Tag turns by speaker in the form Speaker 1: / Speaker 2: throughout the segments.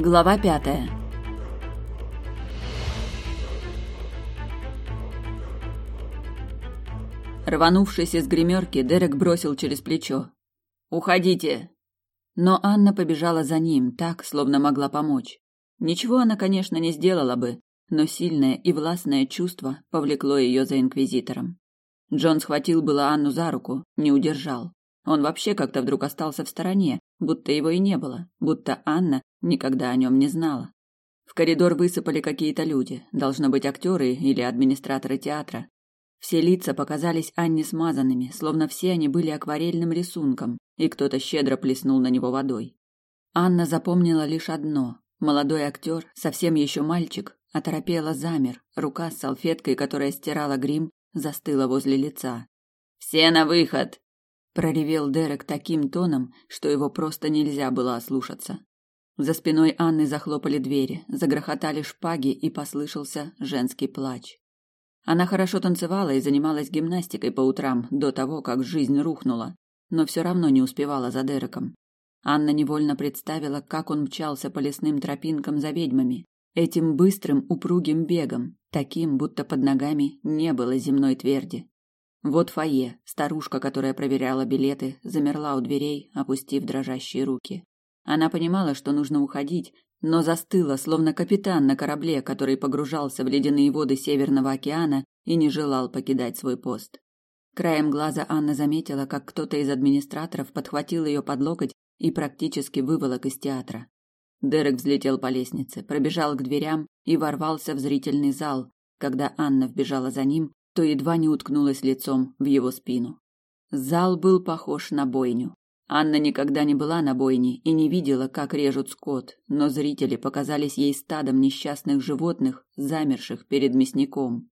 Speaker 1: Глава пятая. Рванувшись из гримерки, Дерек бросил через плечо. «Уходите!» Но Анна побежала за ним, так, словно могла помочь. Ничего она, конечно, не сделала бы, но сильное и властное чувство повлекло ее за инквизитором. Джон схватил было Анну за руку, не удержал. Он вообще как-то вдруг остался в стороне, будто его и не было, будто Анна никогда о нем не знала. В коридор высыпали какие-то люди, должно быть актеры или администраторы театра. Все лица показались Анне смазанными, словно все они были акварельным рисунком, и кто-то щедро плеснул на него водой. Анна запомнила лишь одно. Молодой актер, совсем еще мальчик, оторопело замер, рука с салфеткой, которая стирала грим, застыла возле лица. «Все на выход!» Проревел Дерек таким тоном, что его просто нельзя было ослушаться. За спиной Анны захлопали двери, загрохотали шпаги и послышался женский плач. Она хорошо танцевала и занималась гимнастикой по утрам до того, как жизнь рухнула, но все равно не успевала за Дереком. Анна невольно представила, как он мчался по лесным тропинкам за ведьмами, этим быстрым упругим бегом, таким, будто под ногами не было земной тверди. Вот фойе. Старушка, которая проверяла билеты, замерла у дверей, опустив дрожащие руки. Она понимала, что нужно уходить, но застыла, словно капитан на корабле, который погружался в ледяные воды Северного океана и не желал покидать свой пост. Краем глаза Анна заметила, как кто-то из администраторов подхватил ее под локоть и практически выволок из театра. Дерек взлетел по лестнице, пробежал к дверям и ворвался в зрительный зал, когда Анна вбежала за ним, то едва не уткнулась лицом в его спину. Зал был похож на бойню. Анна никогда не была на бойне и не видела, как режут скот, но зрители показались ей стадом несчастных животных, замерших перед мясником.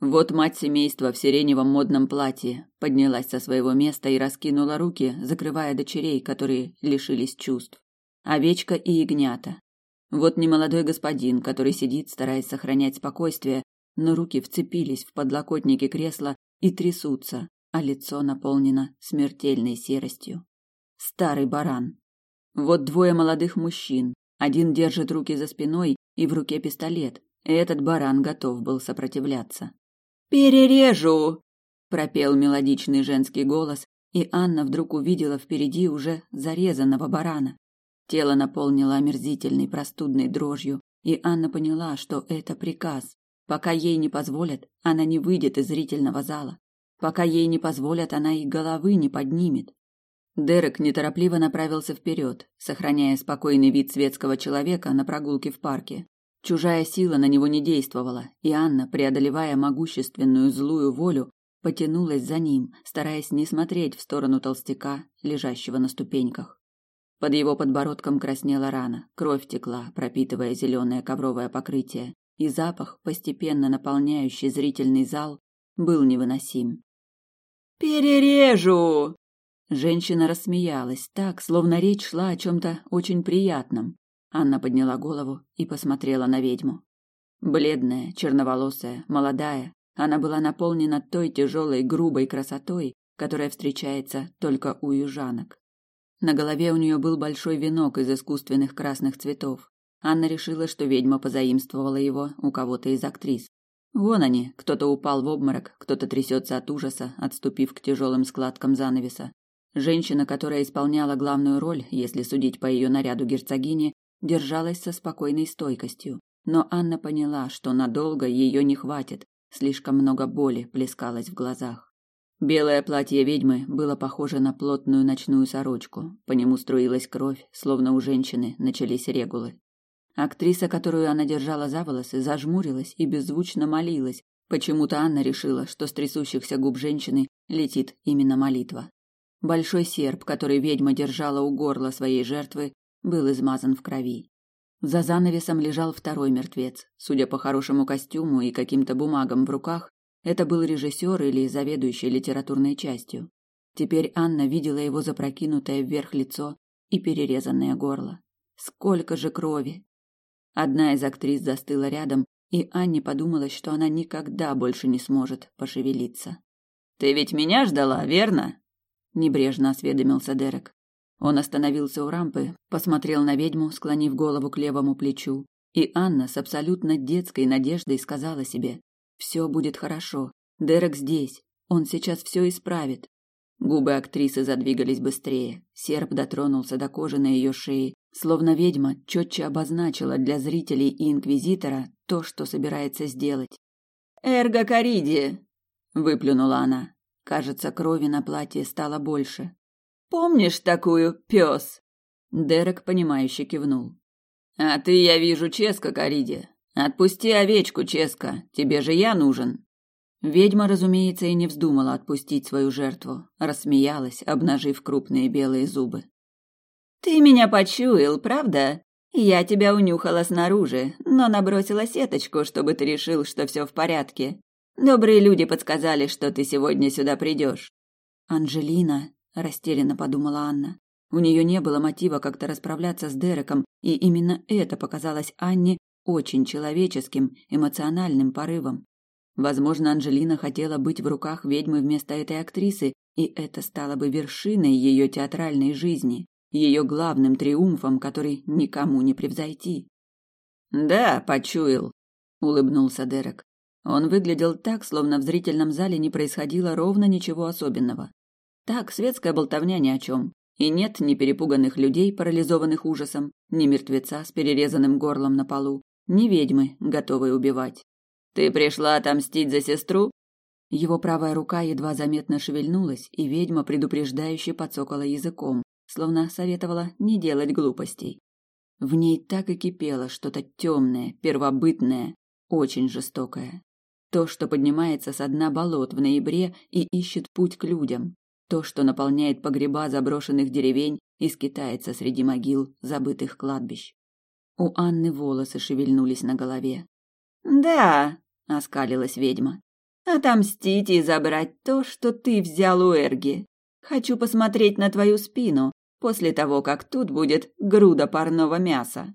Speaker 1: Вот мать семейства в сиреневом модном платье поднялась со своего места и раскинула руки, закрывая дочерей, которые лишились чувств. Овечка и ягнята. Вот немолодой господин, который сидит, стараясь сохранять спокойствие, но руки вцепились в подлокотники кресла и трясутся, а лицо наполнено смертельной серостью. Старый баран. Вот двое молодых мужчин. Один держит руки за спиной и в руке пистолет. Этот баран готов был сопротивляться. «Перережу!» – пропел мелодичный женский голос, и Анна вдруг увидела впереди уже зарезанного барана. Тело наполнило омерзительной простудной дрожью, и Анна поняла, что это приказ. Пока ей не позволят, она не выйдет из зрительного зала. Пока ей не позволят, она и головы не поднимет. Дерек неторопливо направился вперед, сохраняя спокойный вид светского человека на прогулке в парке. Чужая сила на него не действовала, и Анна, преодолевая могущественную злую волю, потянулась за ним, стараясь не смотреть в сторону толстяка, лежащего на ступеньках. Под его подбородком краснела рана, кровь текла, пропитывая зеленое ковровое покрытие, и запах, постепенно наполняющий зрительный зал, был невыносим. «Перережу!» Женщина рассмеялась так, словно речь шла о чем-то очень приятном. Анна подняла голову и посмотрела на ведьму. Бледная, черноволосая, молодая, она была наполнена той тяжелой, грубой красотой, которая встречается только у южанок. На голове у нее был большой венок из искусственных красных цветов. Анна решила, что ведьма позаимствовала его у кого-то из актрис. Вон они, кто-то упал в обморок, кто-то трясется от ужаса, отступив к тяжелым складкам занавеса. Женщина, которая исполняла главную роль, если судить по ее наряду герцогини, держалась со спокойной стойкостью. Но Анна поняла, что надолго ее не хватит, слишком много боли плескалось в глазах. Белое платье ведьмы было похоже на плотную ночную сорочку. По нему струилась кровь, словно у женщины начались регулы. Актриса, которую она держала за волосы, зажмурилась и беззвучно молилась. Почему-то Анна решила, что с трясущихся губ женщины летит именно молитва. Большой серп, который ведьма держала у горла своей жертвы, был измазан в крови. За занавесом лежал второй мертвец. Судя по хорошему костюму и каким-то бумагам в руках, это был режиссер или заведующий литературной частью. Теперь Анна видела его запрокинутое вверх лицо и перерезанное горло. Сколько же крови! Одна из актрис застыла рядом, и Анне подумалось, что она никогда больше не сможет пошевелиться. «Ты ведь меня ждала, верно?» – небрежно осведомился Дерек. Он остановился у рампы, посмотрел на ведьму, склонив голову к левому плечу, и Анна с абсолютно детской надеждой сказала себе: «Все будет хорошо. Дерек здесь. Он сейчас все исправит. Губы актрисы задвигались быстрее. Серп дотронулся до кожи на ее шее, словно ведьма четче обозначила для зрителей и инквизитора то, что собирается сделать. «Эрго Кариди!» — выплюнула она. Кажется, крови на платье стало больше. «Помнишь такую, пес?» Дерек, понимающе кивнул. «А ты, я вижу, Ческа, Кариди. Отпусти овечку, Ческа, тебе же я нужен». Ведьма, разумеется, и не вздумала отпустить свою жертву, рассмеялась, обнажив крупные белые зубы. Ты меня почуял, правда? Я тебя унюхала снаружи, но набросила сеточку, чтобы ты решил, что все в порядке. Добрые люди подсказали, что ты сегодня сюда придешь. Анжелина, растерянно подумала Анна. У нее не было мотива как-то расправляться с Дереком, и именно это показалось Анне очень человеческим, эмоциональным порывом. Возможно, Анжелина хотела быть в руках ведьмы вместо этой актрисы, и это стало бы вершиной ее театральной жизни, ее главным триумфом, который никому не превзойти. «Да, почуял», — улыбнулся Дерек. Он выглядел так, словно в зрительном зале не происходило ровно ничего особенного. Так, светская болтовня ни о чем. И нет ни перепуганных людей, парализованных ужасом, ни мертвеца с перерезанным горлом на полу, ни ведьмы, готовой убивать. Ты пришла отомстить за сестру? Его правая рука едва заметно шевельнулась, и ведьма предупреждающе подсокала языком, словно советовала не делать глупостей. В ней так и кипело что-то темное, первобытное, очень жестокое. То, что поднимается со дна болот в ноябре и ищет путь к людям. То, что наполняет погреба заброшенных деревень и скитается среди могил забытых кладбищ. У Анны волосы шевельнулись на голове. Да, оскалилась ведьма. Отомстить и забрать то, что ты взял у Эрги. Хочу посмотреть на твою спину после того, как тут будет груда парного мяса.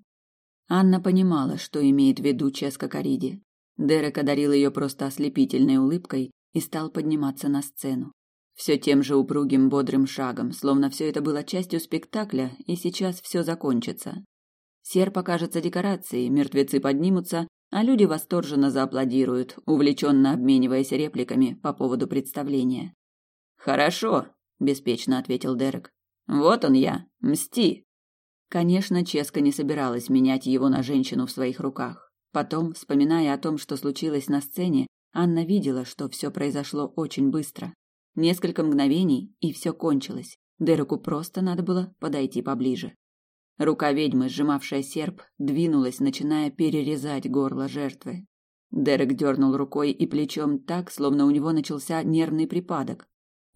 Speaker 1: Анна понимала, что имеет в виду Ческа Кариди. Дерек одарил ее просто ослепительной улыбкой и стал подниматься на сцену. Все тем же упругим бодрым шагом, словно все это было частью спектакля, и сейчас все закончится. Сер покажется декорацией, мертвецы поднимутся, а люди восторженно зааплодируют, увлеченно обмениваясь репликами по поводу представления. «Хорошо», – беспечно ответил Дерек. «Вот он я, мсти». Конечно, Ческа не собиралась менять его на женщину в своих руках. Потом, вспоминая о том, что случилось на сцене, Анна видела, что все произошло очень быстро. Несколько мгновений, и все кончилось. Дереку просто надо было подойти поближе. Рука ведьмы, сжимавшая серп, двинулась, начиная перерезать горло жертвы. Дерек дернул рукой и плечом так, словно у него начался нервный припадок.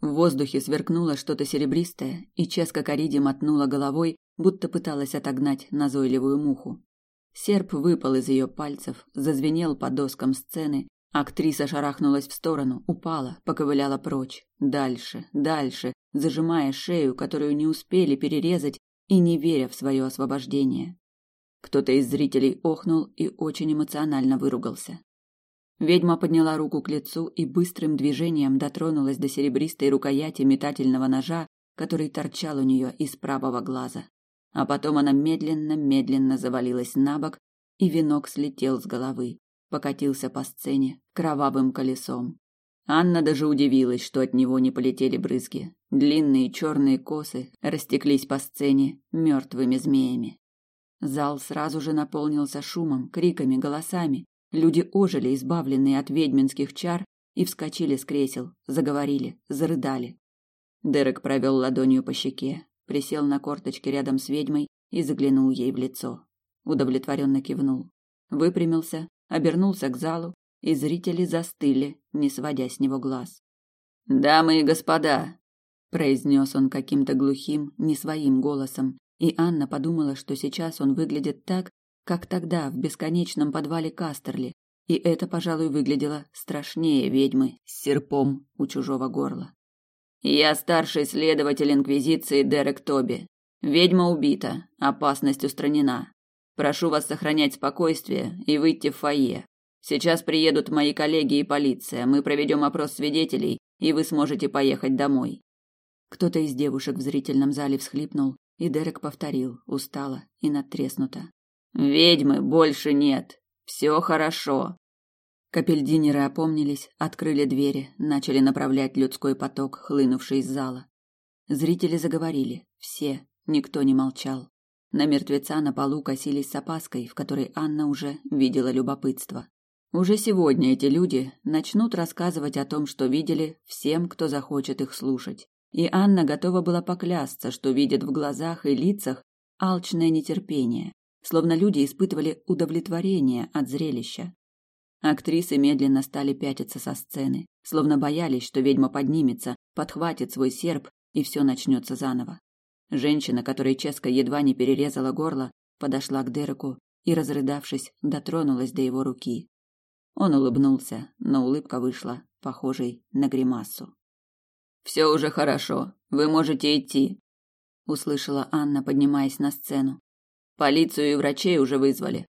Speaker 1: В воздухе сверкнуло что-то серебристое, и Ческа Кариди мотнула головой, будто пыталась отогнать назойливую муху. Серп выпал из ее пальцев, зазвенел по доскам сцены, актриса шарахнулась в сторону, упала, поковыляла прочь, дальше, дальше, зажимая шею, которую не успели перерезать и не веря в свое освобождение. Кто-то из зрителей охнул и очень эмоционально выругался. Ведьма подняла руку к лицу и быстрым движением дотронулась до серебристой рукояти метательного ножа, который торчал у нее из правого глаза. А потом она медленно-медленно завалилась на бок, и венок слетел с головы, покатился по сцене кровавым колесом. Анна даже удивилась, что от него не полетели брызги. Длинные черные косы растеклись по сцене мертвыми змеями. Зал сразу же наполнился шумом, криками, голосами. Люди ожили, избавленные от ведьминских чар, и вскочили с кресел, заговорили, зарыдали. Дерек провел ладонью по щеке, присел на корточки рядом с ведьмой и заглянул ей в лицо. Удовлетворенно кивнул. Выпрямился, обернулся к залу и зрители застыли, не сводя с него глаз. «Дамы и господа!» – произнес он каким-то глухим, не своим голосом, и Анна подумала, что сейчас он выглядит так, как тогда в бесконечном подвале Кастерли, и это, пожалуй, выглядело страшнее ведьмы с серпом у чужого горла. «Я старший следователь Инквизиции Дерек Тоби. Ведьма убита, опасность устранена. Прошу вас сохранять спокойствие и выйти в фойе. Сейчас приедут мои коллеги и полиция. Мы проведем опрос свидетелей, и вы сможете поехать домой. Кто-то из девушек в зрительном зале всхлипнул, и Дерек повторил, устало и надтреснуто. «Ведьмы больше нет. Все хорошо». Капельдинеры опомнились, открыли двери, начали направлять людской поток, хлынувший из зала. Зрители заговорили, все, никто не молчал. На мертвеца на полу косились с опаской, в которой Анна уже видела любопытство. Уже сегодня эти люди начнут рассказывать о том, что видели, всем, кто захочет их слушать. И Анна готова была поклясться, что видит в глазах и лицах алчное нетерпение, словно люди испытывали удовлетворение от зрелища. Актрисы медленно стали пятиться со сцены, словно боялись, что ведьма поднимется, подхватит свой серп и все начнется заново. Женщина, которой Ческа едва не перерезала горло, подошла к Дереку и, разрыдавшись, дотронулась до его руки. Он улыбнулся, но улыбка вышла, похожей на гримасу. «Все уже хорошо, вы можете идти», — услышала Анна, поднимаясь на сцену. «Полицию и врачей уже вызвали».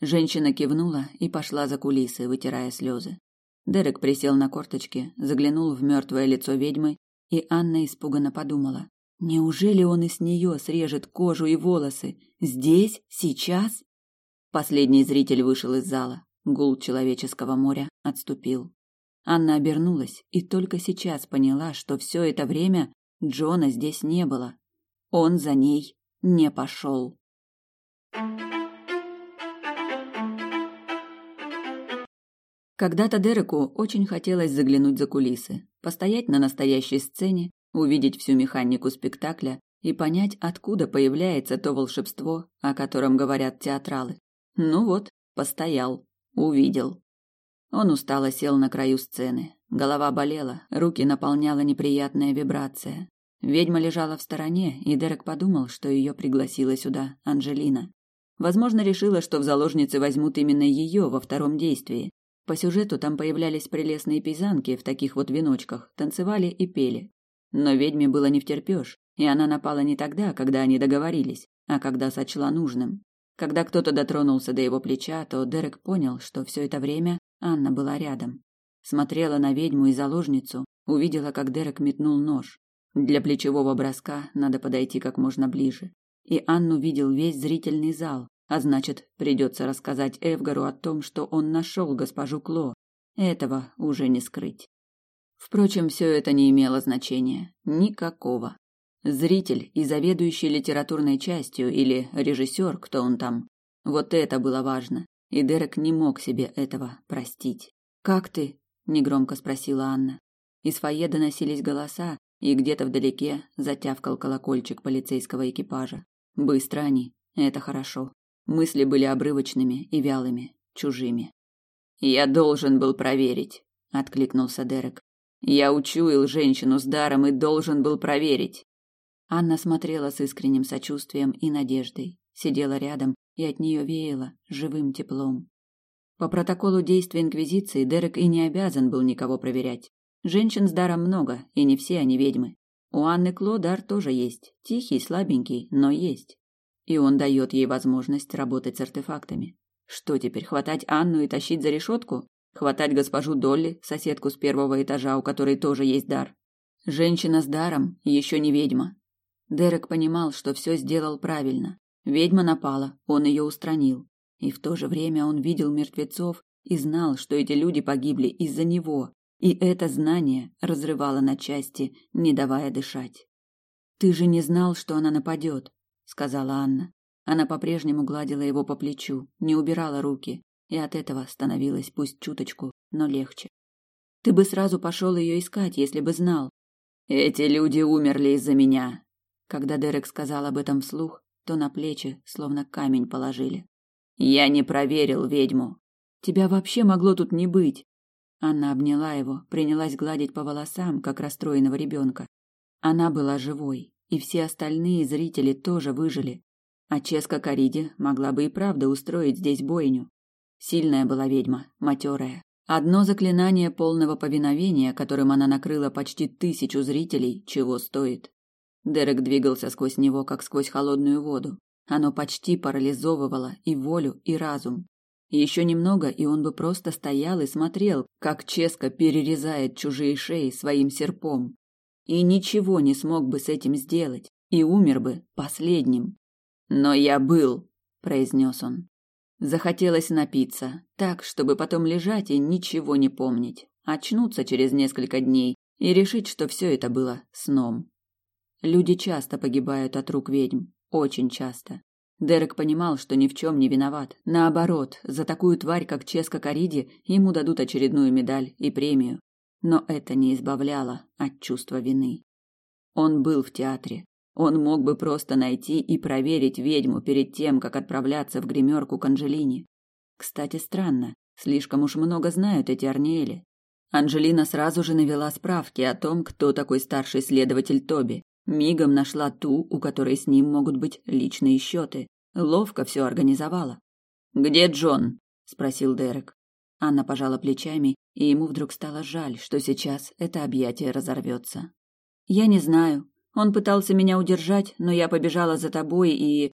Speaker 1: Женщина кивнула и пошла за кулисы, вытирая слезы. Дерек присел на корточки, заглянул в мертвое лицо ведьмы, и Анна испуганно подумала. Неужели он и с нее срежет кожу и волосы? Здесь? Сейчас? Последний зритель вышел из зала. Гул человеческого моря отступил. Анна обернулась и только сейчас поняла, что все это время Джона здесь не было. Он за ней не пошел. Когда-то Дереку очень хотелось заглянуть за кулисы, постоять на настоящей сцене увидеть всю механику спектакля и понять, откуда появляется то волшебство, о котором говорят театралы. Ну вот, постоял, увидел. Он устало сел на краю сцены. Голова болела, руки наполняла неприятная вибрация. Ведьма лежала в стороне, и Дерек подумал, что ее пригласила сюда Анжелина. Возможно, решила, что в заложницы возьмут именно ее во втором действии. По сюжету там появлялись прелестные пейзанки в таких вот веночках, танцевали и пели. Но ведьме было не втерпёшь, и она напала не тогда, когда они договорились, а когда сочла нужным. Когда кто-то дотронулся до его плеча, то Дерек понял, что все это время Анна была рядом. Смотрела на ведьму и заложницу, увидела, как Дерек метнул нож. Для плечевого броска надо подойти как можно ближе. И Анну видел весь зрительный зал, а значит, придется рассказать Эвгару о том, что он нашел госпожу Кло. Этого уже не скрыть. Впрочем, все это не имело значения. Никакого. Зритель и заведующий литературной частью или режиссер, кто он там. Вот это было важно. И Дерек не мог себе этого простить. «Как ты?» – негромко спросила Анна. Из фойе доносились голоса, и где-то вдалеке затявкал колокольчик полицейского экипажа. Быстро они. Это хорошо. Мысли были обрывочными и вялыми, чужими. «Я должен был проверить», – откликнулся Дерек. Я учуял женщину с даром и должен был проверить. Анна смотрела с искренним сочувствием и надеждой, сидела рядом, и от нее веяло живым теплом. По протоколу действий инквизиции Дерек и не обязан был никого проверять. Женщин с даром много, и не все они ведьмы. У Анны Кло дар тоже есть, тихий, слабенький, но есть. И он дает ей возможность работать с артефактами. Что теперь, хватать Анну и тащить за решетку? Хватать госпожу Долли, соседку с первого этажа, у которой тоже есть дар. Женщина с даром еще не ведьма. Дерек понимал, что все сделал правильно. Ведьма напала, он ее устранил. И в то же время он видел мертвецов и знал, что эти люди погибли из-за него. И это знание разрывало на части, не давая дышать. «Ты же не знал, что она нападет», — сказала Анна. Она по-прежнему гладила его по плечу, не убирала руки, и от этого становилось пусть чуточку, но легче. Ты бы сразу пошел ее искать, если бы знал. Эти люди умерли из-за меня. Когда Дерек сказал об этом вслух, то на плечи словно камень положили. Я не проверил ведьму. Тебя вообще могло тут не быть. Анна обняла его, принялась гладить по волосам, как расстроенного ребенка. Она была живой, и все остальные зрители тоже выжили. А Ческа Кариди могла бы и правда устроить здесь бойню. Сильная была ведьма, матерая. Одно заклинание полного повиновения, которым она накрыла почти тысячу зрителей, чего стоит. Дерек двигался сквозь него, как сквозь холодную воду. Оно почти парализовывало и волю, и разум. Еще немного, и он бы просто стоял и смотрел, как Ческа перерезает чужие шеи своим серпом. и ничего не смог бы с этим сделать, и умер бы последним. Но я был, произнес он. Захотелось напиться, так, чтобы потом лежать и ничего не помнить, очнуться через несколько дней и решить, что все это было сном. Люди часто погибают от рук ведьм, очень часто. Дерек понимал, что ни в чем не виноват. Наоборот, за такую тварь, как Ческа Кариди, ему дадут очередную медаль и премию. Но это не избавляло от чувства вины. Он был в театре. Он мог бы просто найти и проверить ведьму перед тем, как отправляться в гримерку к Анжелине. Кстати, странно, слишком уж много знают эти Арниэли. Анжелина сразу же навела справки о том, кто такой старший следователь Тоби, Мигом нашла ту, у которой с ним могут быть личные счеты. Ловко все организовала. «Где Джон?» – спросил Дерек. Анна пожала плечами, и ему вдруг стало жаль, что сейчас это объятие разорвется. «Я не знаю. Он пытался меня удержать, но я побежала за тобой и...»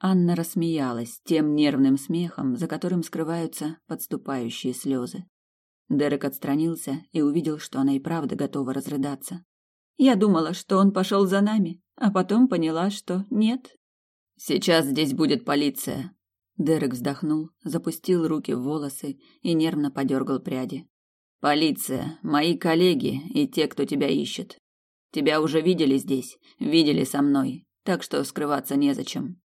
Speaker 1: Анна рассмеялась тем нервным смехом, за которым скрываются подступающие слезы. Дерек отстранился и увидел, что она и правда готова разрыдаться. Я думала, что он пошел за нами, а потом поняла, что нет. Сейчас здесь будет полиция. Дерек вздохнул, запустил руки в волосы и нервно подергал пряди. Полиция, мои коллеги и те, кто тебя ищет. Тебя уже видели здесь, видели со мной, так что скрываться незачем.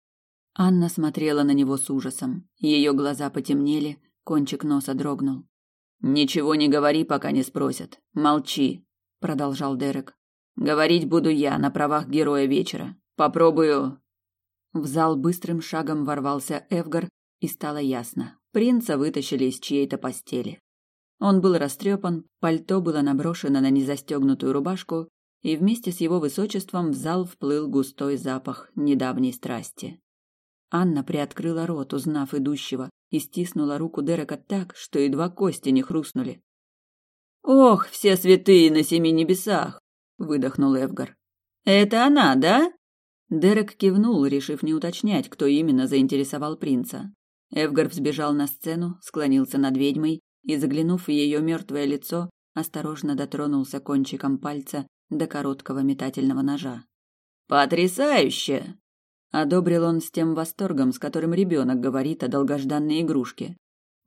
Speaker 1: Анна смотрела на него с ужасом. Ее глаза потемнели, кончик носа дрогнул. Ничего не говори, пока не спросят. Молчи, продолжал Дерек. Говорить буду я на правах героя вечера. Попробую. В зал быстрым шагом ворвался Эвгар, и стало ясно. Принца вытащили из чьей-то постели. Он был растрепан, пальто было наброшено на незастегнутую рубашку, и вместе с его высочеством в зал вплыл густой запах недавней страсти. Анна приоткрыла рот, узнав идущего, и стиснула руку Дерека так, что едва кости не хрустнули. «Ох, все святые на семи небесах! Выдохнул Эвгар. Это она, да? Дерек кивнул, решив не уточнять, кто именно заинтересовал принца. Эвгар взбежал на сцену, склонился над ведьмой и, заглянув в ее мертвое лицо, осторожно дотронулся кончиком пальца до короткого метательного ножа. «Потрясающе!» — одобрил он с тем восторгом, с которым ребенок говорит о долгожданной игрушке.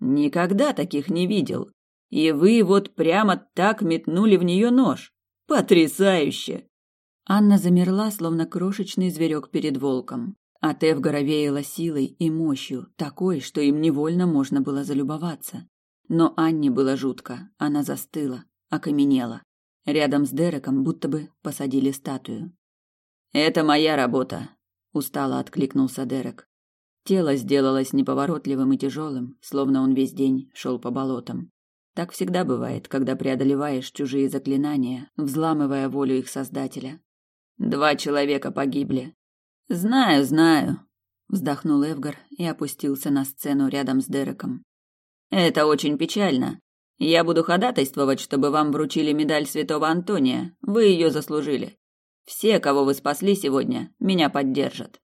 Speaker 1: «Никогда таких не видел. И вы вот прямо так метнули в нее нож. Потрясающе! Анна замерла, словно крошечный зверек перед волком. От Эвгара веяло силой и мощью, такой, что им невольно можно было залюбоваться. Но Анне было жутко, она застыла, окаменела. Рядом с Дереком будто бы посадили статую. «Это моя работа», — устало откликнулся Дерек. Тело сделалось неповоротливым и тяжелым, словно он весь день шел по болотам. Так всегда бывает, когда преодолеваешь чужие заклинания, взламывая волю их создателя. Два человека погибли. Знаю, знаю, вздохнул Эвгар и опустился на сцену рядом с Дереком. Это очень печально. Я буду ходатайствовать, чтобы вам вручили медаль Святого Антония. Вы ее заслужили. Все, кого вы спасли сегодня, меня поддержат.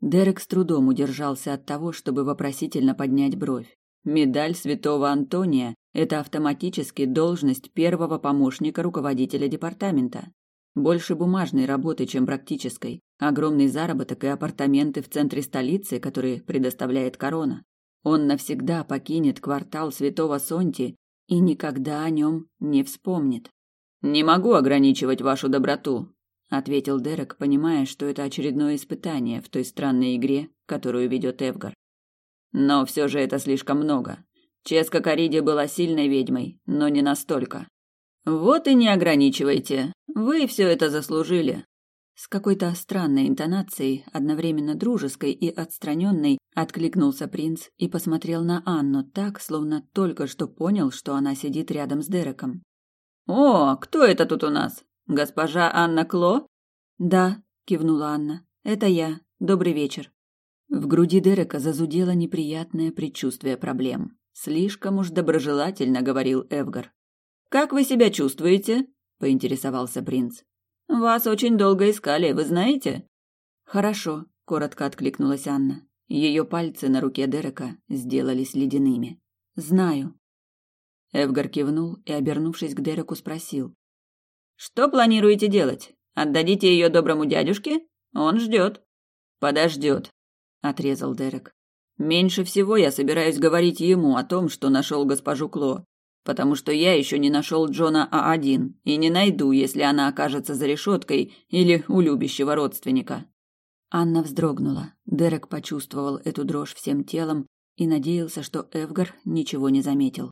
Speaker 1: Дерек с трудом удержался от того, чтобы вопросительно поднять бровь. Медаль Святого Антония это автоматически должность первого помощника руководителя департамента. Больше бумажной работы, чем практической. Огромный заработок и апартаменты в центре столицы, которые предоставляет корона. Он навсегда покинет квартал Святого Сонти и никогда о нем не вспомнит. «Не могу ограничивать вашу доброту», — ответил Дерек, понимая, что это очередное испытание в той странной игре, которую ведет Эвгар. «Но все же это слишком много. Ческа Кариди была сильной ведьмой, но не настолько. Вот и не ограничивайте. Вы все это заслужили. С какой-то странной интонацией, одновременно дружеской и отстраненной, откликнулся принц и посмотрел на Анну так, словно только что понял, что она сидит рядом с Дереком. «О, кто это тут у нас? Госпожа Анна Кло?» «Да», — кивнула Анна. «Это я. Добрый вечер». В груди Дерека зазудело неприятное предчувствие проблем. Слишком уж доброжелательно говорил Эвгар. Как вы себя чувствуете? поинтересовался принц. Вас очень долго искали, вы знаете? Хорошо, коротко откликнулась Анна. Ее пальцы на руке Дерека сделались ледяными. Знаю. Эвгар кивнул и, обернувшись к Дереку, спросил: Что планируете делать? Отдадите ее доброму дядюшке? Он ждет. Подождет, отрезал Дерек. Меньше всего я собираюсь говорить ему о том, что нашел госпожу Кло, потому что я еще не нашел Джона А1 и не найду, если она окажется за решеткой или у любящего родственника. Анна вздрогнула. Дерек почувствовал эту дрожь всем телом и надеялся, что Эвгар ничего не заметил.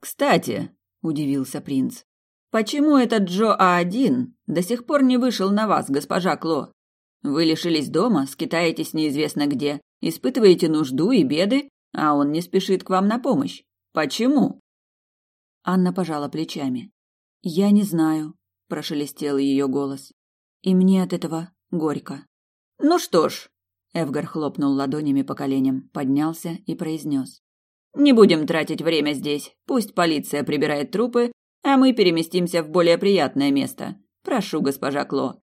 Speaker 1: «Кстати», — удивился принц, — «почему этот Джо А1 до сих пор не вышел на вас, госпожа Кло? Вы лишились дома, скитаетесь неизвестно где, испытываете нужду и беды, а он не спешит к вам на помощь. Почему?» Анна пожала плечами. «Я не знаю», — прошелестел ее голос. «И мне от этого горько». «Ну что ж», — Эвгар хлопнул ладонями по коленям, поднялся и произнес. «Не будем тратить время здесь. Пусть полиция прибирает трупы, а мы переместимся в более приятное место. Прошу, госпожа Кло».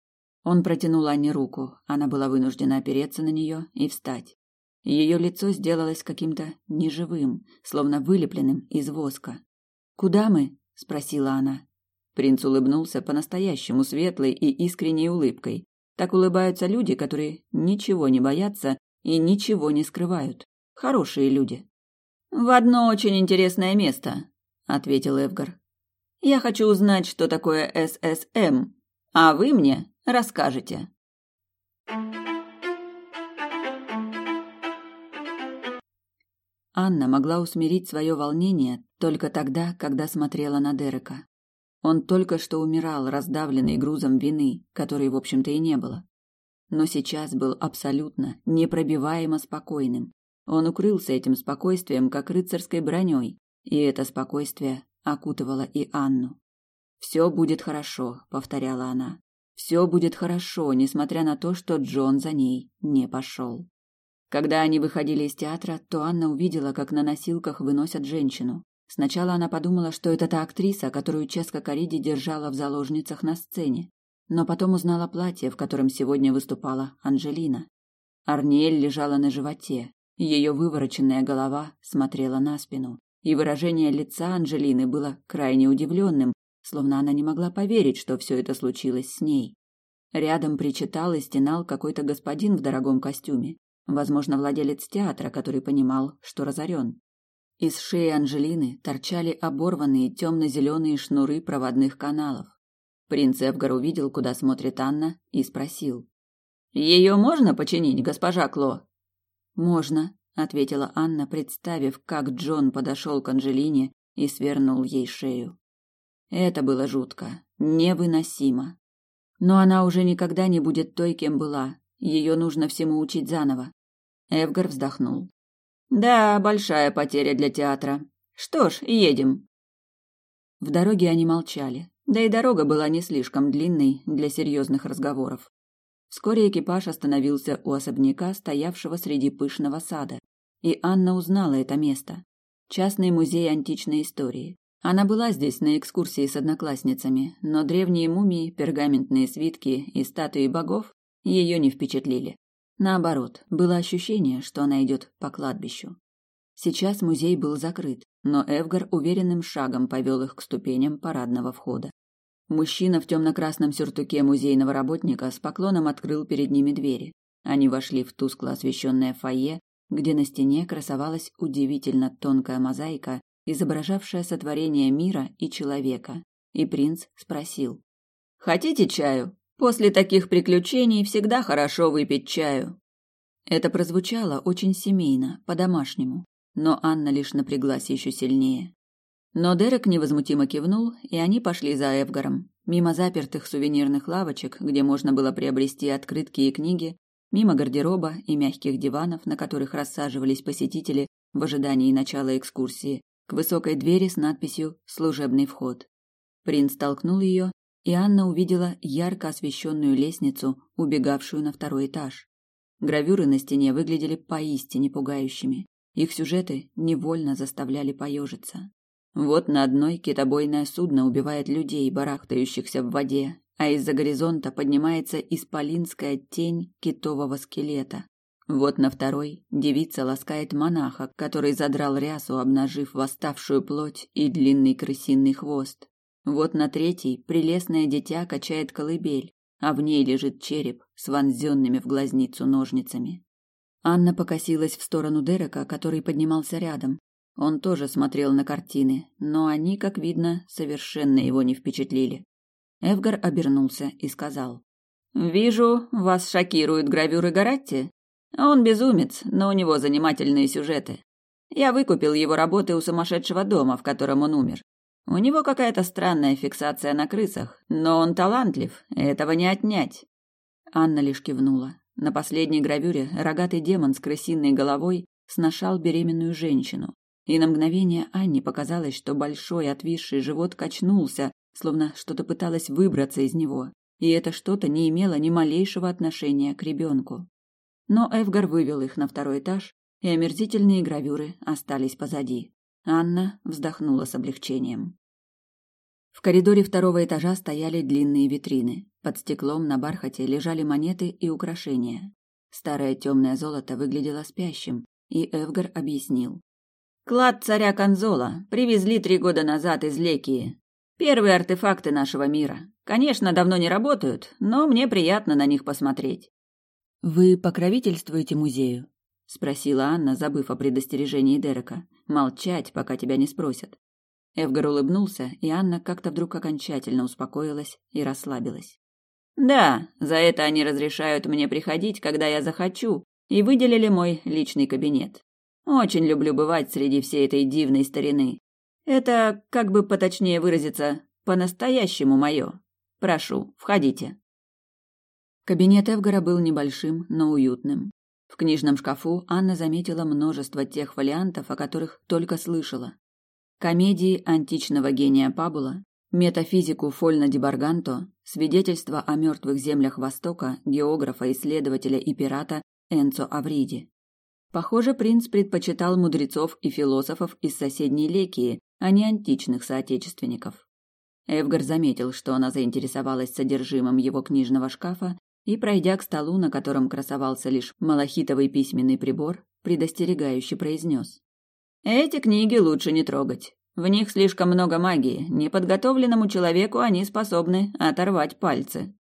Speaker 1: Он протянул Анне руку. Она была вынуждена опереться на нее и встать. Ее лицо сделалось каким-то неживым, словно вылепленным из воска. «Куда мы?» – спросила она. Принц улыбнулся по-настоящему светлой и искренней улыбкой, так улыбаются люди, которые ничего не боятся и ничего не скрывают. Хорошие люди. В одно очень интересное место, ответил Эвгар. Я хочу узнать, что такое ССМ, а вы мне расскажете. Анна могла усмирить свое волнение только тогда, когда смотрела на Дерека. Он только что умирал, раздавленный грузом вины, которой, в общем-то, и не было. Но сейчас был абсолютно, непробиваемо спокойным. Он укрылся этим спокойствием, как рыцарской броней, и это спокойствие окутывало и Анну. «Все будет хорошо», — повторяла она. «Все будет хорошо, несмотря на то, что Джон за ней не пошел». Когда они выходили из театра, то Анна увидела, как на носилках выносят женщину. Сначала она подумала, что это та актриса, которую Ческа Кариди держала в заложницах на сцене, но потом узнала платье, в котором сегодня выступала Анжелина. Арниэль лежала на животе, ее вывороченная голова смотрела на спину, и выражение лица Анжелины было крайне удивленным, словно она не могла поверить, что все это случилось с ней. Рядом причитал и стенал какой-то господин в дорогом костюме, возможно, владелец театра, который понимал, что разорен. Из шеи Анжелины торчали оборванные темно-зеленые шнуры проводных каналов. Принц Эвгар увидел, куда смотрит Анна, и спросил. «Ее можно починить, госпожа Кло?» «Можно», — ответила Анна, представив, как Джон подошел к Анжелине и свернул ей шею. Это было жутко, невыносимо. Но она уже никогда не будет той, кем была. Ее нужно всему учить заново. Эвгар вздохнул. Да, большая потеря для театра. Что ж, едем. В дороге они молчали, да и дорога была не слишком длинной для серьезных разговоров. Вскоре экипаж остановился у особняка, стоявшего среди пышного сада, и Анна узнала это место. Частный музей античной истории. Она была здесь на экскурсии с одноклассницами, но древние мумии, пергаментные свитки и статуи богов ее не впечатлили. Наоборот, было ощущение, что она идет по кладбищу. Сейчас музей был закрыт, но Эвгар уверенным шагом повел их к ступеням парадного входа. Мужчина в темно-красном сюртуке музейного работника с поклоном открыл перед ними двери. Они вошли в тускло освещенное фойе, где на стене красовалась удивительно тонкая мозаика, изображавшая сотворение мира и человека. И принц спросил: "Хотите чаю?" После таких приключений всегда хорошо выпить чаю. Это прозвучало очень семейно, по-домашнему, но Анна лишь напряглась еще сильнее. Но Дерек невозмутимо кивнул, и они пошли за Эвгаром, мимо запертых сувенирных лавочек, где можно было приобрести открытки и книги, мимо гардероба и мягких диванов, на которых рассаживались посетители в ожидании начала экскурсии, к высокой двери с надписью «Служебный вход». Принц толкнул ее, и Анна увидела ярко освещенную лестницу, убегавшую на второй этаж. Гравюры на стене выглядели поистине пугающими. Их сюжеты невольно заставляли поежиться. Вот на одной китобойное судно убивает людей, барахтающихся в воде, а из-за горизонта поднимается исполинская тень китового скелета. Вот на второй девица ласкает монаха, который задрал рясу, обнажив восставшую плоть и длинный крысиный хвост. Вот на третьей прелестное дитя качает колыбель, а в ней лежит череп с вонзенными в глазницу ножницами. Анна покосилась в сторону Дерека, который поднимался рядом. Он тоже смотрел на картины, но они, как видно, совершенно его не впечатлили. Эвгар обернулся и сказал: "Вижу, вас шокируют гравюры Гаратти. Он безумец, но у него занимательные сюжеты. Я выкупил его работы у сумасшедшего дома, в котором он умер. У него какая-то странная фиксация на крысах, но он талантлив, этого не отнять. Анна лишь кивнула. На последней гравюре рогатый демон с крысиной головой сношал беременную женщину. И на мгновение Анне показалось, что большой отвисший живот качнулся, словно что-то пыталось выбраться из него, и это что-то не имело ни малейшего отношения к ребенку. Но Эвгар вывел их на второй этаж, и омерзительные гравюры остались позади. Анна вздохнула с облегчением. В коридоре второго этажа стояли длинные витрины. Под стеклом на бархате лежали монеты и украшения. Старое темное золото выглядело спящим, и Эвгар объяснил. «Клад царя Конзола привезли три года назад из Лекии. Первые артефакты нашего мира. Конечно, давно не работают, но мне приятно на них посмотреть». «Вы покровительствуете музею?» — спросила Анна, забыв о предостережении Дерека. «Молчать, пока тебя не спросят». Эвгар улыбнулся, и Анна как-то вдруг окончательно успокоилась и расслабилась. «Да, за это они разрешают мне приходить, когда я захочу, и выделили мой личный кабинет. Очень люблю бывать среди всей этой дивной старины. Это, как бы поточнее выразиться, по-настоящему мое. Прошу, входите». Кабинет Эвгара был небольшим, но уютным. В книжном шкафу Анна заметила множество тех фолиантов, о которых только слышала. Комедии античного гения Пабула, метафизику Фольна ди Барганто, свидетельства о мертвых землях Востока географа, исследователя и пирата Энцо Авриди. Похоже, принц предпочитал мудрецов и философов из соседней Лекии, а не античных соотечественников. Эвгар заметил, что она заинтересовалась содержимым его книжного шкафа и, пройдя к столу, на котором красовался лишь малахитовый письменный прибор, предостерегающе произнес. «Эти книги лучше не трогать. В них слишком много магии. Неподготовленному человеку они способны оторвать пальцы».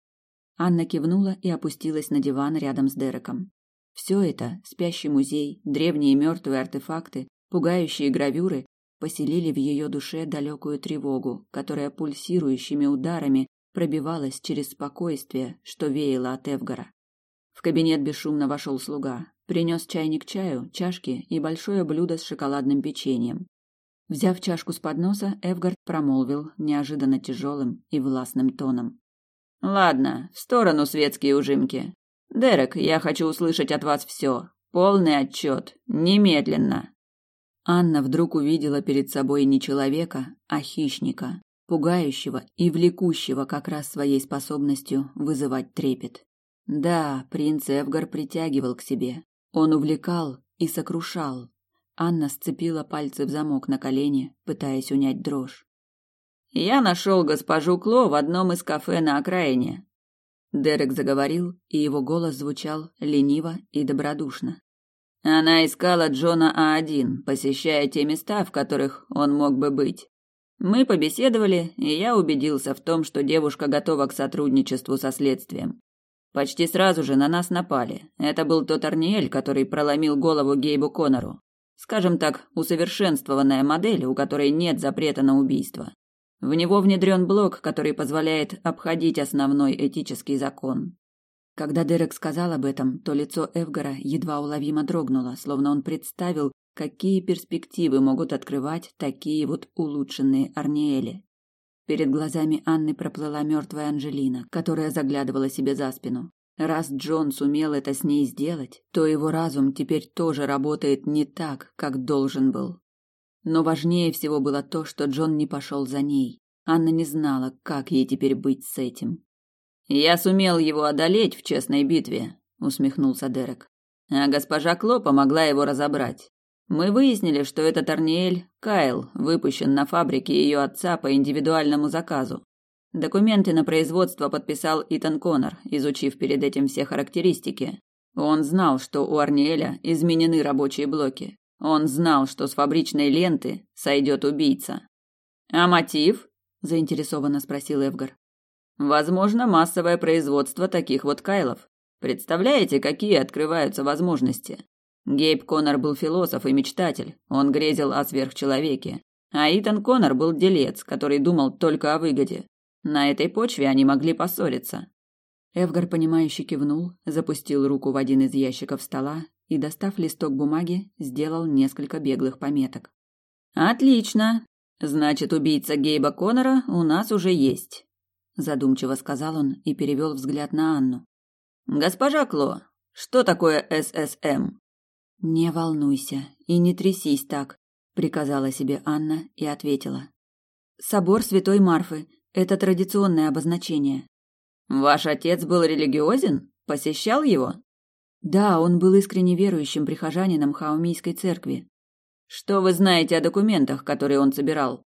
Speaker 1: Анна кивнула и опустилась на диван рядом с Дереком. Все это, спящий музей, древние мертвые артефакты, пугающие гравюры, поселили в ее душе далекую тревогу, которая пульсирующими ударами пробивалась через спокойствие, что веяло от Эвгара. В кабинет бесшумно вошел слуга, принес чайник чаю, чашки и большое блюдо с шоколадным печеньем. Взяв чашку с подноса, Эвгард промолвил неожиданно тяжелым и властным тоном: "Ладно, в сторону светские ужимки. Дерек, я хочу услышать от вас все, полный отчет, немедленно". Анна вдруг увидела перед собой не человека, а хищника пугающего и влекущего как раз своей способностью вызывать трепет. Да, принц Эвгар притягивал к себе. Он увлекал и сокрушал. Анна сцепила пальцы в замок на колени, пытаясь унять дрожь. «Я нашел госпожу Кло в одном из кафе на окраине». Дерек заговорил, и его голос звучал лениво и добродушно. Она искала Джона А1, посещая те места, в которых он мог бы быть. Мы побеседовали, и я убедился в том, что девушка готова к сотрудничеству со следствием. Почти сразу же на нас напали. Это был тот Арниэль, который проломил голову Гейбу Коннору. Скажем так, усовершенствованная модель, у которой нет запрета на убийство. В него внедрен блок, который позволяет обходить основной этический закон. Когда Дерек сказал об этом, то лицо Эвгара едва уловимо дрогнуло, словно он представил, какие перспективы могут открывать такие вот улучшенные Арниэли. Перед глазами Анны проплыла мертвая Анжелина, которая заглядывала себе за спину. Раз Джон сумел это с ней сделать, то его разум теперь тоже работает не так, как должен был. Но важнее всего было то, что Джон не пошел за ней. Анна не знала, как ей теперь быть с этим. «Я сумел его одолеть в честной битве», — усмехнулся Дерек. «А госпожа Кло помогла его разобрать. Мы выяснили, что этот Арниэль Кайл выпущен на фабрике ее отца по индивидуальному заказу. Документы на производство подписал Итан Коннор, изучив перед этим все характеристики. Он знал, что у Арниэля изменены рабочие блоки. Он знал, что с фабричной ленты сойдет убийца. А мотив? заинтересованно спросил Эвгар. Возможно, массовое производство таких вот кайлов. Представляете, какие открываются возможности? Гейб Коннор был философ и мечтатель. Он грезил о сверхчеловеке. А Итан Коннор был делец, который думал только о выгоде. На этой почве они могли поссориться. Эвгар, понимающе кивнул, запустил руку в один из ящиков стола и, достав листок бумаги, сделал несколько беглых пометок. «Отлично! Значит, убийца Гейба Коннора у нас уже есть», задумчиво сказал он и перевел взгляд на Анну. «Госпожа Кло, что такое ССМ?» «Не волнуйся и не трясись так», приказала себе Анна и ответила. «Собор Святой Марфы – это традиционное обозначение. Ваш отец был религиозен? Посещал его? Да, он был искренне верующим прихожанином Хаумийской церкви. Что вы знаете о документах, которые он собирал?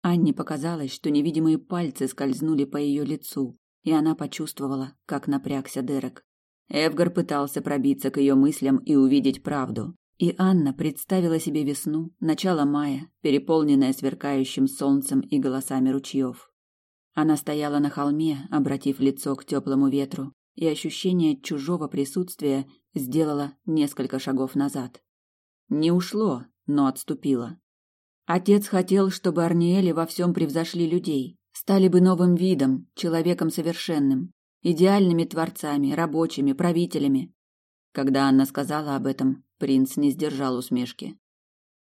Speaker 1: Анне показалось, что невидимые пальцы скользнули по ее лицу, и она почувствовала, как напрягся Дерек. Эвгар пытался пробиться к ее мыслям и увидеть правду. И Анна представила себе весну, начало мая, переполненное сверкающим солнцем и голосами ручьев. Она стояла на холме, обратив лицо к теплому ветру, и ощущение чужого присутствия сделало несколько шагов назад. Не ушло, но отступило. Отец хотел, чтобы Арниэли во всем превзошли людей, стали бы новым видом, человеком совершенным, идеальными творцами, рабочими, правителями. Когда Анна сказала об этом, принц не сдержал усмешки.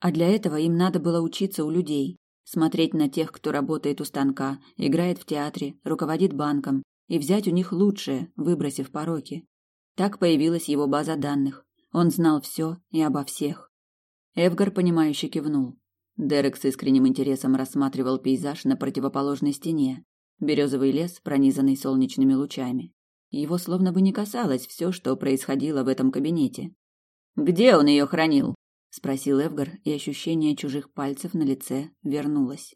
Speaker 1: А для этого им надо было учиться у людей, смотреть на тех, кто работает у станка, играет в театре, руководит банком, и взять у них лучшее, выбросив пороки. Так появилась его база данных. Он знал все и обо всех. Эвгар, понимающе кивнул. Дерек с искренним интересом рассматривал пейзаж на противоположной стене. Березовый лес, пронизанный солнечными лучами. Его словно бы не касалось все, что происходило в этом кабинете. «Где он ее хранил?» спросил Эвгар, и ощущение чужих пальцев на лице вернулось.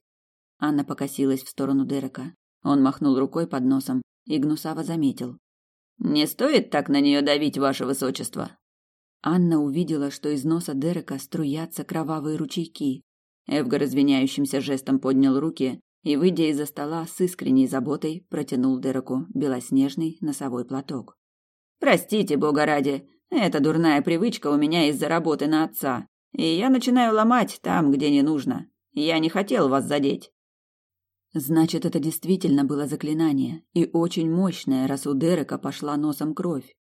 Speaker 1: Анна покосилась в сторону Дерека. Он махнул рукой под носом и гнусаво заметил: "Не стоит так на нее давить, ваше высочество". Анна увидела, что из носа Дерека струятся кровавые ручейки. Эвгар извиняющимся жестом поднял руки и, выйдя из-за стола с искренней заботой, протянул Дереку белоснежный носовой платок. «Простите, бога ради, эта дурная привычка у меня из-за работы на отца. И я начинаю ломать там, где не нужно. Я не хотел вас задеть. Значит, это действительно было заклинание, и очень мощное, раз у Дерека пошла носом кровь.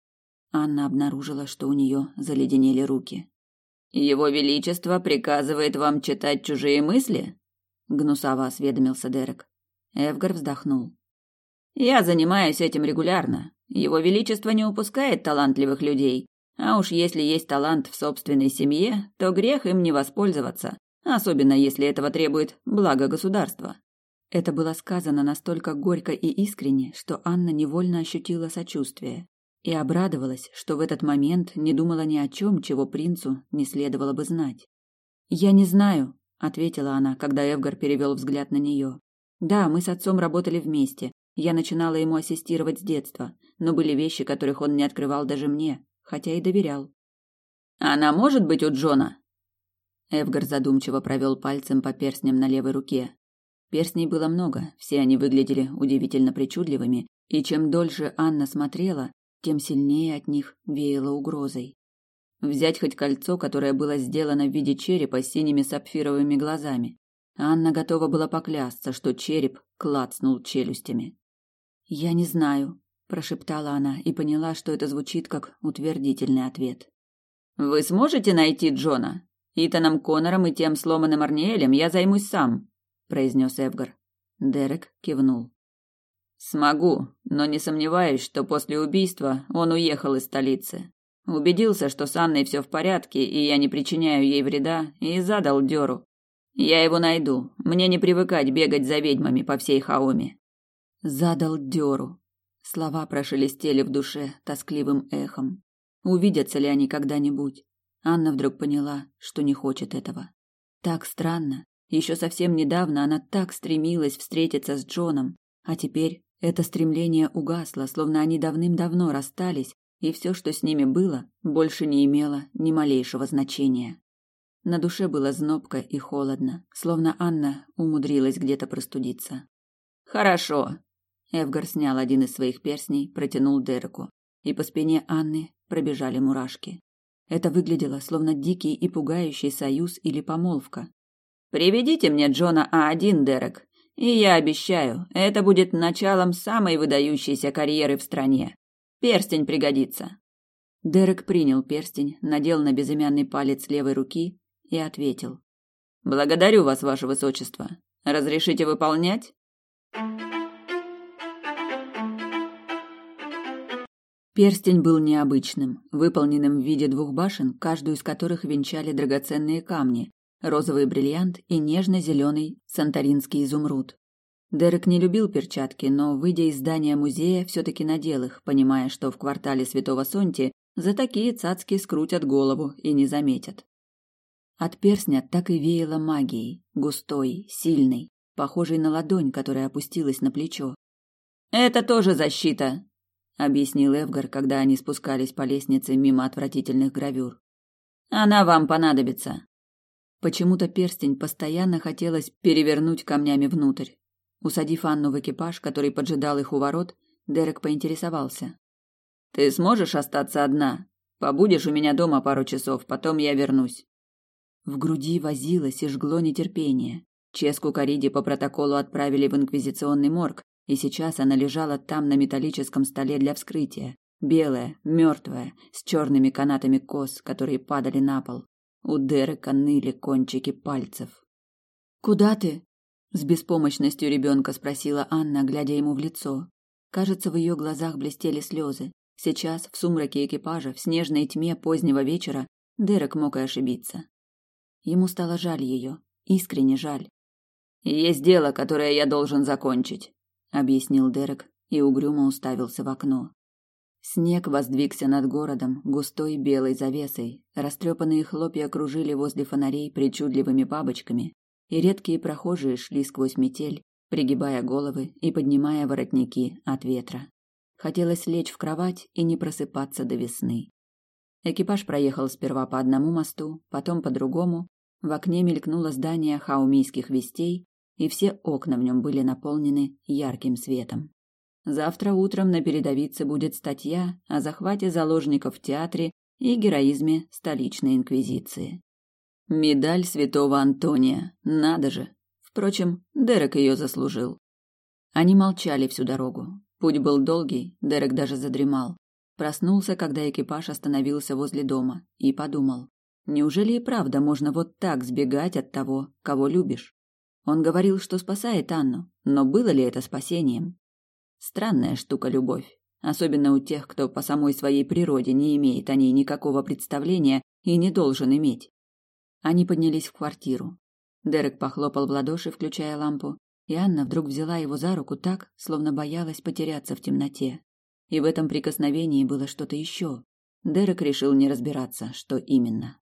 Speaker 1: Анна обнаружила, что у нее заледенели руки. Его величество приказывает вам читать чужие мысли? Гнусаво осведомился Дерек. Эвгар вздохнул. Я занимаюсь этим регулярно. Его величество не упускает талантливых людей, а уж если есть талант в собственной семье, то грех им не воспользоваться, особенно если этого требует благо государства. Это было сказано настолько горько и искренне, что Анна невольно ощутила сочувствие и обрадовалась, что в этот момент не думала ни о чем, чего принцу не следовало бы знать. «Я не знаю», — ответила она, когда Эвгар перевел взгляд на нее. «Да, мы с отцом работали вместе. Я начинала ему ассистировать с детства, но были вещи, которых он не открывал даже мне, хотя и доверял. «Она может быть у Джона?» Эвгар задумчиво провел пальцем по перстням на левой руке. Перстней было много, все они выглядели удивительно причудливыми, и чем дольше Анна смотрела, тем сильнее от них веяло угрозой. Взять хоть кольцо, которое было сделано в виде черепа с синими сапфировыми глазами. Анна готова была поклясться, что череп клацнул челюстями. «Я не знаю», прошептала она и поняла, что это звучит как утвердительный ответ. Вы сможете найти Джона? Итаном Коннором и тем сломанным Арниэлем я займусь сам, произнес Эвгар. Дерек кивнул. Смогу, но не сомневаюсь, что после убийства он уехал из столицы. Убедился, что с Анной все в порядке, и я не причиняю ей вреда, и задал дёру. Я его найду. Мне не привыкать бегать за ведьмами по всей Хаоме. Задал дёру. Слова прошелестели в душе тоскливым эхом. Увидятся ли они когда-нибудь? Анна вдруг поняла, что не хочет этого. Так странно. Еще совсем недавно она так стремилась встретиться с Джоном, а теперь это стремление угасло, словно они давным-давно расстались, и все, что с ними было, больше не имело ни малейшего значения. На душе было знобко и холодно, словно Анна умудрилась где-то простудиться. Хорошо. Эвгар снял один из своих перстней, протянул Дереку, и по спине Анны пробежали мурашки. Это выглядело словно дикий и пугающий союз или помолвка. Приведите мне Джона А1, Дерек, и я обещаю, это будет началом самой выдающейся карьеры в стране. Перстень пригодится. Дерек принял перстень, надел на безымянный палец левой руки и ответил: Благодарю вас, ваше высочество. Разрешите выполнять? Перстень был необычным, выполненным в виде двух башен, каждую из которых венчали драгоценные камни, розовый бриллиант и нежно-зеленый санторинский изумруд. Дерек не любил перчатки, но, выйдя из здания музея, все-таки надел их, понимая, что в квартале Святого Сонти за такие цацки скрутят голову и не заметят. От перстня так и веяло магией, густой, сильной, похожей на ладонь, которая опустилась на плечо. «Это тоже защита!» объяснил Эвгар, когда они спускались по лестнице мимо отвратительных гравюр. Она вам понадобится. Почему-то перстень постоянно хотелось перевернуть камнями внутрь. Усадив Анну в экипаж, который поджидал их у ворот, Дерек поинтересовался: "Ты сможешь остаться одна? Побудешь у меня дома пару часов, потом я вернусь". В груди возилось и жгло нетерпение. Ческу Кариди по протоколу отправили в инквизиционный морг, и сейчас она лежала там на металлическом столе для вскрытия, белая, мертвая, с черными канатами кос, которые падали на пол. У Дерека ныли кончики пальцев. «Куда ты?» — с беспомощностью ребенка спросила Анна, глядя ему в лицо. Кажется, в ее глазах блестели слезы. Сейчас, в сумраке экипажа, в снежной тьме позднего вечера, Дерек мог и ошибиться. Ему стало жаль ее, искренне жаль. «Есть дело, которое я должен закончить», объяснил Дерек и угрюмо уставился в окно. Снег воздвигся над городом густой белой завесой, растрепанные хлопья окружили возле фонарей причудливыми бабочками, и редкие прохожие шли сквозь метель, пригибая головы и поднимая воротники от ветра. Хотелось лечь в кровать и не просыпаться до весны. Экипаж проехал сперва по одному мосту, потом по другому. В окне мелькнуло здание хаумийских вестей, и все окна в нем были наполнены ярким светом. Завтра утром на передовице будет статья о захвате заложников в театре и героизме столичной инквизиции. Медаль святого Антония, надо же. Впрочем, Дерек ее заслужил. Они молчали всю дорогу. Путь был долгий, Дерек даже задремал. Проснулся, когда экипаж остановился возле дома, и подумал: неужели и правда можно вот так сбегать от того, кого любишь? Он говорил, что спасает Анну, но было ли это спасением? Странная штука любовь, особенно у тех, кто по самой своей природе не имеет о ней никакого представления и не должен иметь. Они поднялись в квартиру. Дерек похлопал в ладоши, включая лампу, и Анна вдруг взяла его за руку так, словно боялась потеряться в темноте. И в этом прикосновении было что-то еще. Дерек решил не разбираться, что именно.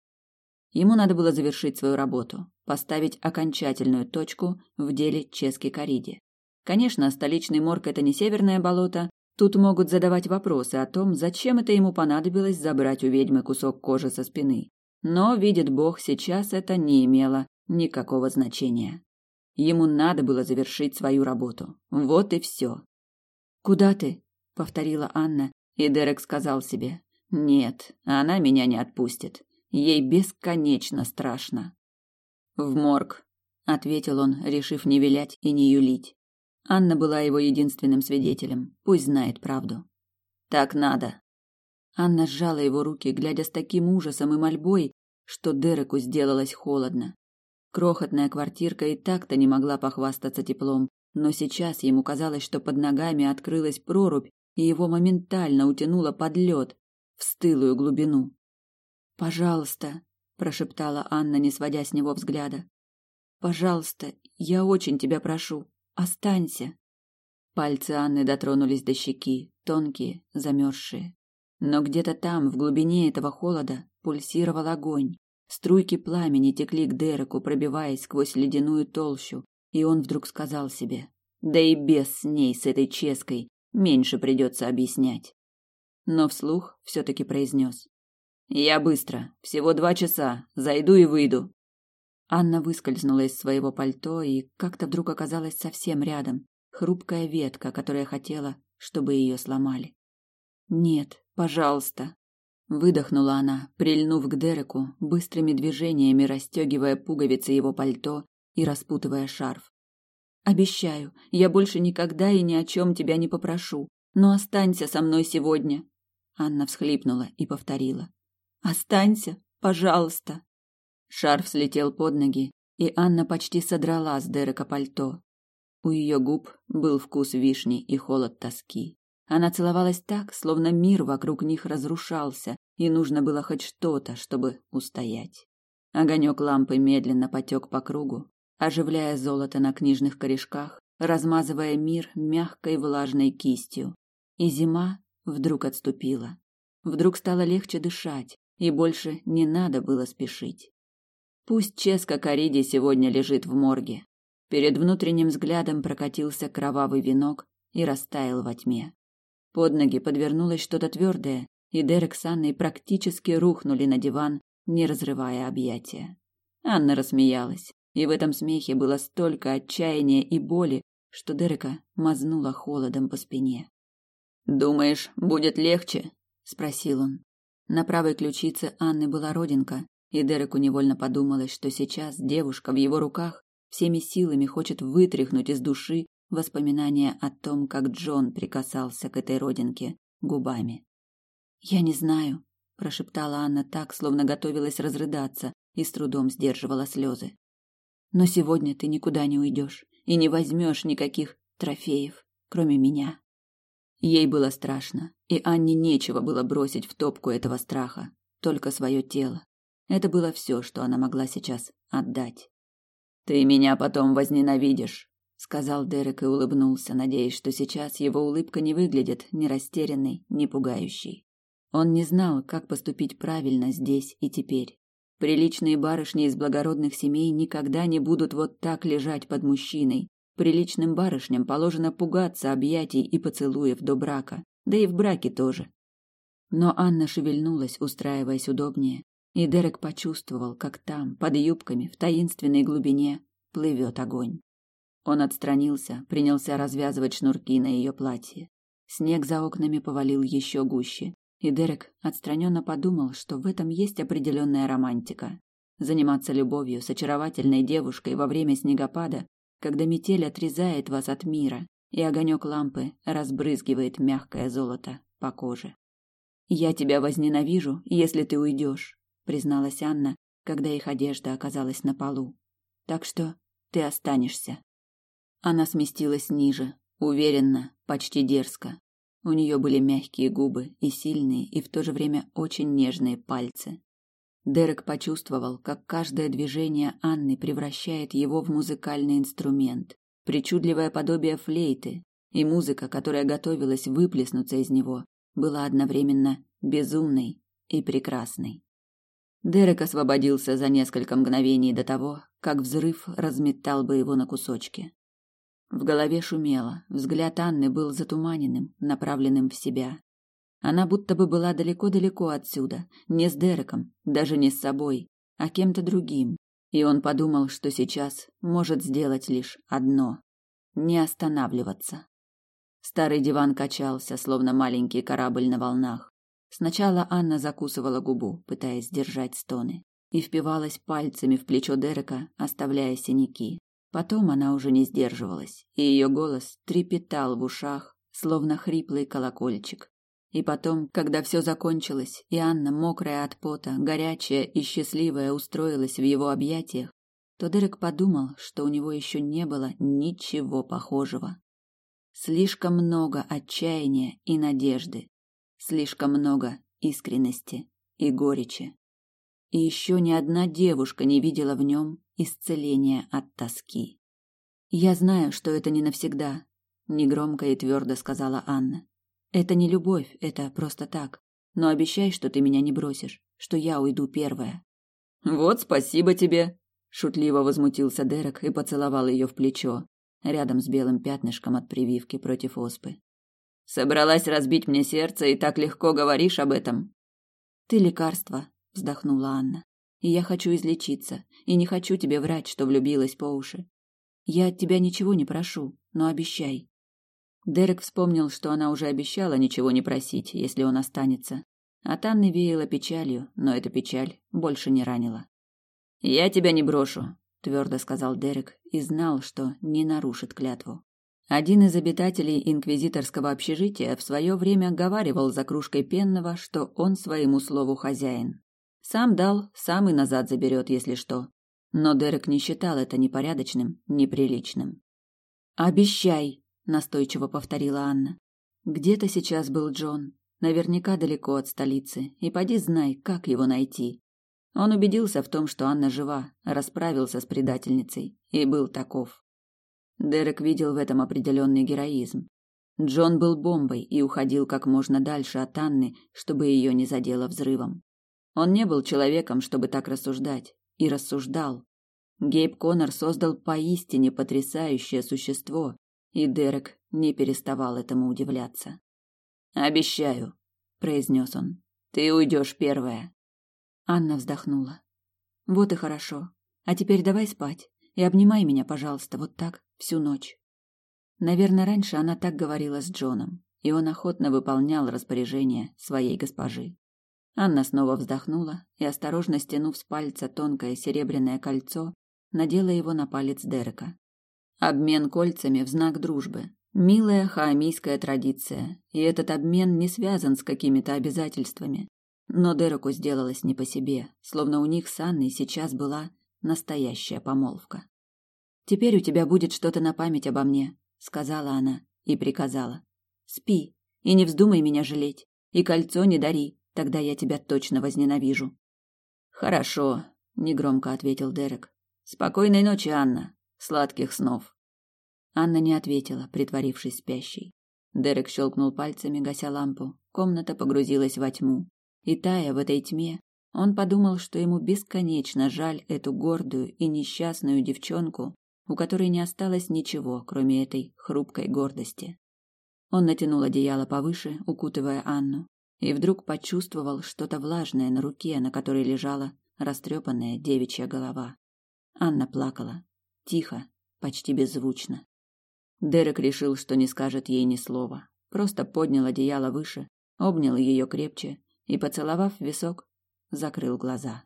Speaker 1: Ему надо было завершить свою работу, поставить окончательную точку в деле Чески Кариди. Конечно, столичный морг – это не северное болото. Тут могут задавать вопросы о том, зачем это ему понадобилось забрать у ведьмы кусок кожи со спины. Но, видит Бог, сейчас это не имело никакого значения. Ему надо было завершить свою работу. Вот и все. «Куда ты?» – повторила Анна, и Дерек сказал себе. «Нет, она меня не отпустит. Ей бесконечно страшно. В морг, ответил он, решив не вилять и не юлить. Анна была его единственным свидетелем. Пусть знает правду. Так надо. Анна сжала его руки, глядя с таким ужасом и мольбой, что Дереку сделалось холодно. Крохотная квартирка и так-то не могла похвастаться теплом, но сейчас ему казалось, что под ногами открылась прорубь, и его моментально утянуло под лед, в стылую глубину. Пожалуйста, прошептала Анна, не сводя с него взгляда. Пожалуйста, я очень тебя прошу, останься. Пальцы Анны дотронулись до щеки, тонкие, замерзшие. Но где-то там, в глубине этого холода, пульсировал огонь. Струйки пламени текли к Дереку, пробиваясь сквозь ледяную толщу, и он вдруг сказал себе: "Да и без с ней, с этой ческой, меньше придется объяснять". Но вслух все таки произнес: я быстро. Всего два часа. Зайду и выйду. Анна выскользнула из своего пальто и как-то вдруг оказалась совсем рядом. хрупкая ветка, которая хотела, чтобы ее сломали. Нет, пожалуйста, выдохнула она, прильнув к Дереку, быстрыми движениями расстегивая пуговицы его пальто и распутывая шарф. Обещаю, я больше никогда и ни о чем тебя не попрошу, но останься со мной сегодня. Анна всхлипнула и повторила: Останься, пожалуйста. Шарф слетел под ноги, и Анна почти содрала с Дерека пальто. У ее губ был вкус вишни и холод тоски. Она целовалась так, словно мир вокруг них разрушался, и нужно было хоть что-то, чтобы устоять. Огонек лампы медленно потек по кругу, оживляя золото на книжных корешках, размазывая мир мягкой влажной кистью. И зима вдруг отступила. Вдруг стало легче дышать, и больше не надо было спешить. Пусть Ческа Кариди сегодня лежит в морге. Перед внутренним взглядом прокатился кровавый венок и растаял во тьме. Под ноги подвернулось что-то твердое, и Дерек с Анной практически рухнули на диван, не разрывая объятия. Анна рассмеялась, и в этом смехе было столько отчаяния и боли, что Дерека мазнула холодом по спине. «Думаешь, будет легче?» – спросил он. На правой ключице Анны была родинка, и Дереку невольно подумалось, что сейчас девушка в его руках всеми силами хочет вытряхнуть из души воспоминания о том, как Джон прикасался к этой родинке губами. «Я не знаю», – прошептала Анна так, словно готовилась разрыдаться и с трудом сдерживала слезы. «Но сегодня ты никуда не уйдешь и не возьмешь никаких трофеев, кроме меня». Ей было страшно, и Анне нечего было бросить в топку этого страха, только свое тело. Это было все, что она могла сейчас отдать. «Ты меня потом возненавидишь», — сказал Дерек и улыбнулся, надеясь, что сейчас его улыбка не выглядит ни растерянной, ни пугающей. Он не знал, как поступить правильно здесь и теперь. Приличные барышни из благородных семей никогда не будут вот так лежать под мужчиной, Приличным барышням положено пугаться объятий и поцелуев до брака, да и в браке тоже. Но Анна шевельнулась, устраиваясь удобнее, и Дерек почувствовал, как там, под юбками, в таинственной глубине, плывет огонь. Он отстранился, принялся развязывать шнурки на ее платье. Снег за окнами повалил еще гуще, и Дерек отстраненно подумал, что в этом есть определенная романтика. Заниматься любовью с очаровательной девушкой во время снегопада когда метель отрезает вас от мира, и огонек лампы разбрызгивает мягкое золото по коже. «Я тебя возненавижу, если ты уйдешь», — призналась Анна, когда их одежда оказалась на полу. «Так что ты останешься». Она сместилась ниже, уверенно, почти дерзко. У нее были мягкие губы и сильные, и в то же время очень нежные пальцы. Дерек почувствовал, как каждое движение Анны превращает его в музыкальный инструмент, причудливое подобие флейты, и музыка, которая готовилась выплеснуться из него, была одновременно безумной и прекрасной. Дерек освободился за несколько мгновений до того, как взрыв разметал бы его на кусочки. В голове шумело, взгляд Анны был затуманенным, направленным в себя. Она будто бы была далеко-далеко отсюда, не с Дереком, даже не с собой, а кем-то другим. И он подумал, что сейчас может сделать лишь одно – не останавливаться. Старый диван качался, словно маленький корабль на волнах. Сначала Анна закусывала губу, пытаясь сдержать стоны, и впивалась пальцами в плечо Дерека, оставляя синяки. Потом она уже не сдерживалась, и ее голос трепетал в ушах, словно хриплый колокольчик. И потом, когда все закончилось, и Анна, мокрая от пота, горячая и счастливая, устроилась в его объятиях, то Дерек подумал, что у него еще не было ничего похожего. Слишком много отчаяния и надежды, слишком много искренности и горечи. И еще ни одна девушка не видела в нем исцеления от тоски. «Я знаю, что это не навсегда», — негромко и твердо сказала Анна. Это не любовь, это просто так. Но обещай, что ты меня не бросишь, что я уйду первая. Вот спасибо тебе, шутливо возмутился Дерек и поцеловал ее в плечо, рядом с белым пятнышком от прививки против оспы. Собралась разбить мне сердце и так легко говоришь об этом. Ты лекарство, вздохнула Анна. И я хочу излечиться, и не хочу тебе врать, что влюбилась по уши. Я от тебя ничего не прошу, но обещай. Дерек вспомнил, что она уже обещала ничего не просить, если он останется. От Анны веяло печалью, но эта печаль больше не ранила. «Я тебя не брошу», — твердо сказал Дерек и знал, что не нарушит клятву. Один из обитателей инквизиторского общежития в свое время говаривал за кружкой пенного, что он своему слову хозяин. Сам дал, сам и назад заберет, если что. Но Дерек не считал это непорядочным, неприличным. «Обещай!» – настойчиво повторила Анна. «Где-то сейчас был Джон, наверняка далеко от столицы, и поди знай, как его найти». Он убедился в том, что Анна жива, расправился с предательницей и был таков. Дерек видел в этом определенный героизм. Джон был бомбой и уходил как можно дальше от Анны, чтобы ее не задело взрывом. Он не был человеком, чтобы так рассуждать, и рассуждал. Гейб Коннор создал поистине потрясающее существо, и Дерек не переставал этому удивляться. «Обещаю», — произнес он, — «ты уйдешь первая». Анна вздохнула. «Вот и хорошо. А теперь давай спать и обнимай меня, пожалуйста, вот так, всю ночь. Наверное, раньше она так говорила с Джоном, и он охотно выполнял распоряжения своей госпожи. Анна снова вздохнула и, осторожно стянув с пальца тонкое серебряное кольцо, надела его на палец Дерека. Обмен кольцами в знак дружбы. Милая хаамийская традиция, и этот обмен не связан с какими-то обязательствами. Но Дереку сделалось не по себе, словно у них с Анной сейчас была настоящая помолвка. Теперь у тебя будет что-то на память обо мне, сказала она и приказала. Спи и не вздумай меня жалеть, и кольцо не дари, тогда я тебя точно возненавижу. Хорошо, негромко ответил Дерек. Спокойной ночи, Анна. Сладких снов. Анна не ответила, притворившись спящей. Дерек щелкнул пальцами, гася лампу. Комната погрузилась во тьму. И тая в этой тьме, он подумал, что ему бесконечно жаль эту гордую и несчастную девчонку, у которой не осталось ничего, кроме этой хрупкой гордости. Он натянул одеяло повыше, укутывая Анну, и вдруг почувствовал что-то влажное на руке, на которой лежала растрепанная девичья голова. Анна плакала. Тихо, почти беззвучно. Дерек решил, что не скажет ей ни слова. Просто поднял одеяло выше, обнял ее крепче и, поцеловав висок, закрыл глаза.